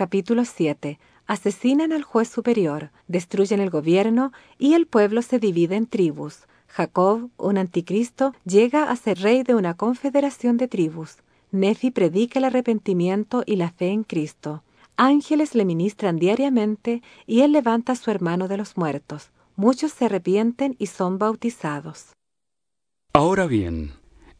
capítulo 7, asesinan al juez superior, destruyen el gobierno y el pueblo se divide en tribus. Jacob, un anticristo, llega a ser rey de una confederación de tribus. Nefi predica el arrepentimiento y la fe en Cristo. Ángeles le ministran diariamente y él levanta a su hermano de los muertos. Muchos se arrepienten y son bautizados. Ahora bien,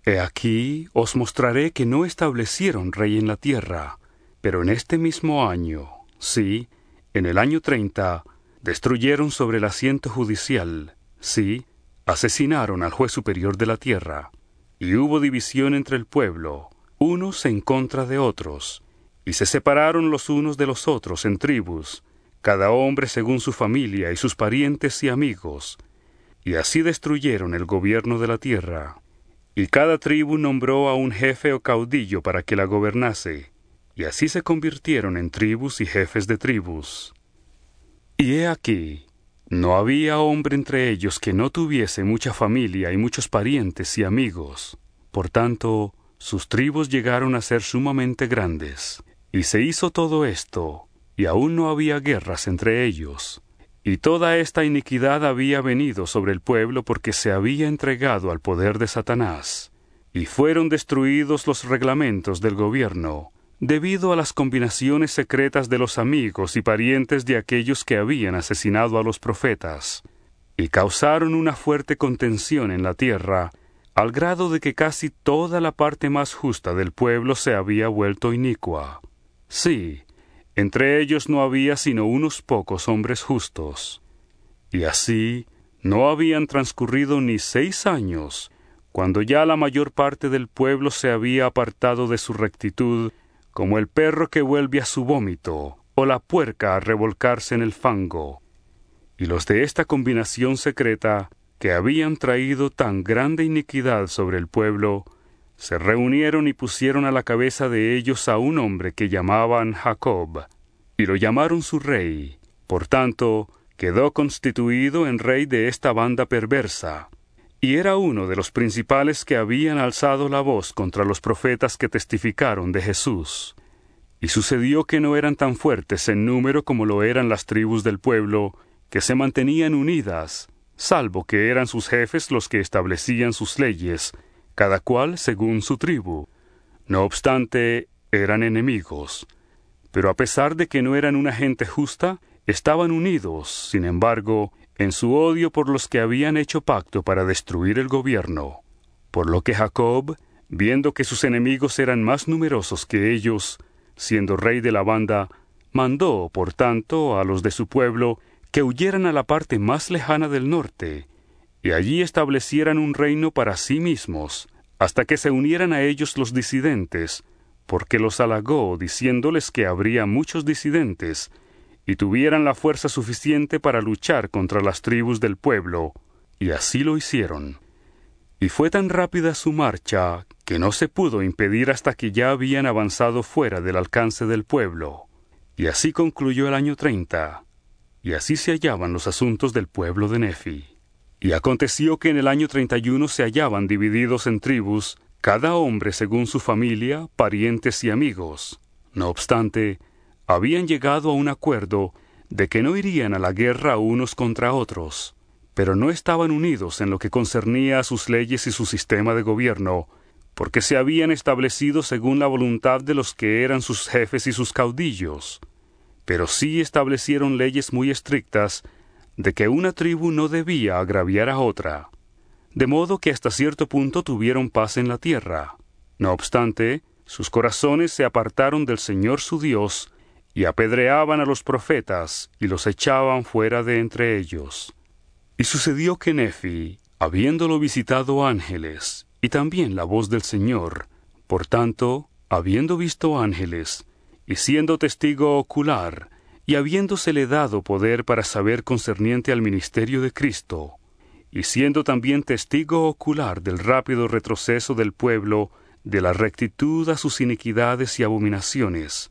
he aquí os mostraré que no establecieron rey en la tierra, pero en este mismo año, sí, en el año treinta, destruyeron sobre el asiento judicial, sí, asesinaron al juez superior de la tierra, y hubo división entre el pueblo, unos en contra de otros, y se separaron los unos de los otros en tribus, cada hombre según su familia y sus parientes y amigos, y así destruyeron el gobierno de la tierra. Y cada tribu nombró a un jefe o caudillo para que la gobernase, y así se convirtieron en tribus y jefes de tribus. Y he aquí, no había hombre entre ellos que no tuviese mucha familia y muchos parientes y amigos. Por tanto, sus tribus llegaron a ser sumamente grandes. Y se hizo todo esto, y aún no había guerras entre ellos. Y toda esta iniquidad había venido sobre el pueblo porque se había entregado al poder de Satanás. Y fueron destruidos los reglamentos del gobierno, debido a las combinaciones secretas de los amigos y parientes de aquellos que habían asesinado a los profetas, y causaron una fuerte contención en la tierra, al grado de que casi toda la parte más justa del pueblo se había vuelto inicua. Sí, entre ellos no había sino unos pocos hombres justos. Y así no habían transcurrido ni seis años, cuando ya la mayor parte del pueblo se había apartado de su rectitud, como el perro que vuelve a su vómito, o la puerca a revolcarse en el fango. Y los de esta combinación secreta, que habían traído tan grande iniquidad sobre el pueblo, se reunieron y pusieron a la cabeza de ellos a un hombre que llamaban Jacob, y lo llamaron su rey. Por tanto, quedó constituido en rey de esta banda perversa, y era uno de los principales que habían alzado la voz contra los profetas que testificaron de Jesús. Y sucedió que no eran tan fuertes en número como lo eran las tribus del pueblo, que se mantenían unidas, salvo que eran sus jefes los que establecían sus leyes, cada cual según su tribu. No obstante, eran enemigos. Pero a pesar de que no eran una gente justa, estaban unidos, sin embargo, en su odio por los que habían hecho pacto para destruir el gobierno. Por lo que Jacob, viendo que sus enemigos eran más numerosos que ellos, siendo rey de la banda, mandó, por tanto, a los de su pueblo que huyeran a la parte más lejana del norte, y allí establecieran un reino para sí mismos, hasta que se unieran a ellos los disidentes, porque los halagó diciéndoles que habría muchos disidentes, tuvieran la fuerza suficiente para luchar contra las tribus del pueblo, y así lo hicieron. Y fue tan rápida su marcha que no se pudo impedir hasta que ya habían avanzado fuera del alcance del pueblo. Y así concluyó el año treinta, y así se hallaban los asuntos del pueblo de Nefi. Y aconteció que en el año treinta y uno se hallaban divididos en tribus, cada hombre según su familia, parientes y amigos. No obstante, habían llegado a un acuerdo de que no irían a la guerra unos contra otros, pero no estaban unidos en lo que concernía a sus leyes y su sistema de gobierno, porque se habían establecido según la voluntad de los que eran sus jefes y sus caudillos, pero sí establecieron leyes muy estrictas de que una tribu no debía agraviar a otra, de modo que hasta cierto punto tuvieron paz en la tierra. No obstante, sus corazones se apartaron del Señor su Dios, y apedreaban a los profetas, y los echaban fuera de entre ellos. Y sucedió que Nefi, habiéndolo visitado ángeles, y también la voz del Señor, por tanto, habiendo visto ángeles, y siendo testigo ocular, y habiéndosele dado poder para saber concerniente al ministerio de Cristo, y siendo también testigo ocular del rápido retroceso del pueblo, de la rectitud a sus iniquidades y abominaciones,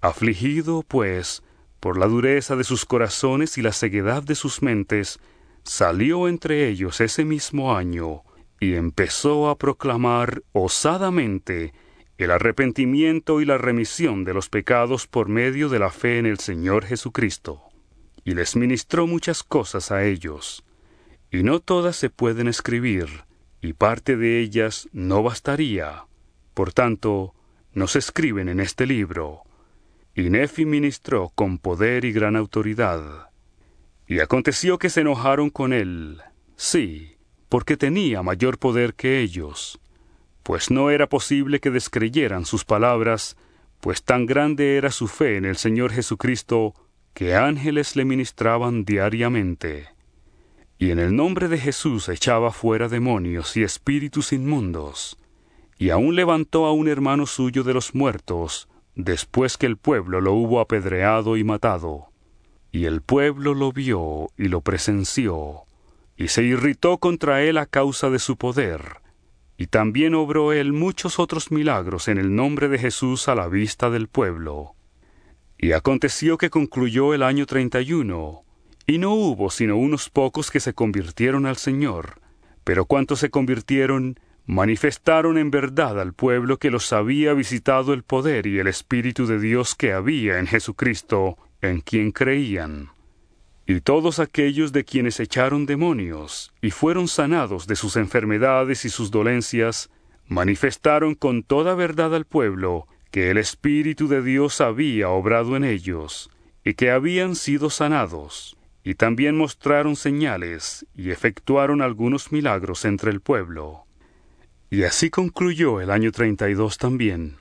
afligido, pues, por la dureza de sus corazones y la ceguedad de sus mentes, salió entre ellos ese mismo año, y empezó a proclamar osadamente el arrepentimiento y la remisión de los pecados por medio de la fe en el Señor Jesucristo. Y les ministró muchas cosas a ellos, y no todas se pueden escribir, y parte de ellas no bastaría. Por tanto, no se escriben en este libro. Y Nefi ministró con poder y gran autoridad. Y aconteció que se enojaron con él, sí, porque tenía mayor poder que ellos, pues no era posible que descreyeran sus palabras, pues tan grande era su fe en el Señor Jesucristo, que ángeles le ministraban diariamente y en el nombre de Jesús echaba fuera demonios y espíritus inmundos, y aún levantó a un hermano suyo de los muertos, después que el pueblo lo hubo apedreado y matado. Y el pueblo lo vio y lo presenció, y se irritó contra él a causa de su poder, y también obró él muchos otros milagros en el nombre de Jesús a la vista del pueblo. Y aconteció que concluyó el año treinta y uno, y no hubo sino unos pocos que se convirtieron al Señor, pero cuantos se convirtieron, manifestaron en verdad al pueblo que los había visitado el poder y el Espíritu de Dios que había en Jesucristo, en quien creían. Y todos aquellos de quienes echaron demonios y fueron sanados de sus enfermedades y sus dolencias, manifestaron con toda verdad al pueblo que el Espíritu de Dios había obrado en ellos, y que habían sido sanados y también mostraron señales y efectuaron algunos milagros entre el pueblo. Y así concluyó el año treinta y dos también.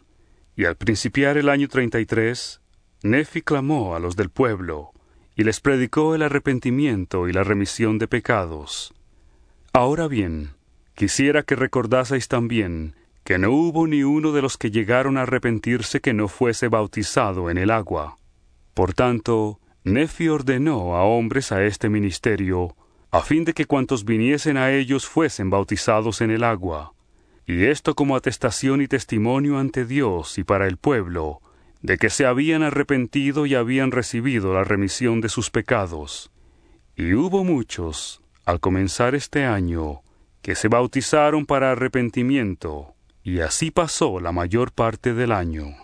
Y al principiar el año treinta y tres, Nefi clamó a los del pueblo, y les predicó el arrepentimiento y la remisión de pecados. Ahora bien, quisiera que recordaseis también que no hubo ni uno de los que llegaron a arrepentirse que no fuese bautizado en el agua. Por tanto, Nefi ordenó a hombres a este ministerio, a fin de que cuantos viniesen a ellos fuesen bautizados en el agua, y esto como atestación y testimonio ante Dios y para el pueblo, de que se habían arrepentido y habían recibido la remisión de sus pecados. Y hubo muchos, al comenzar este año, que se bautizaron para arrepentimiento, y así pasó la mayor parte del año.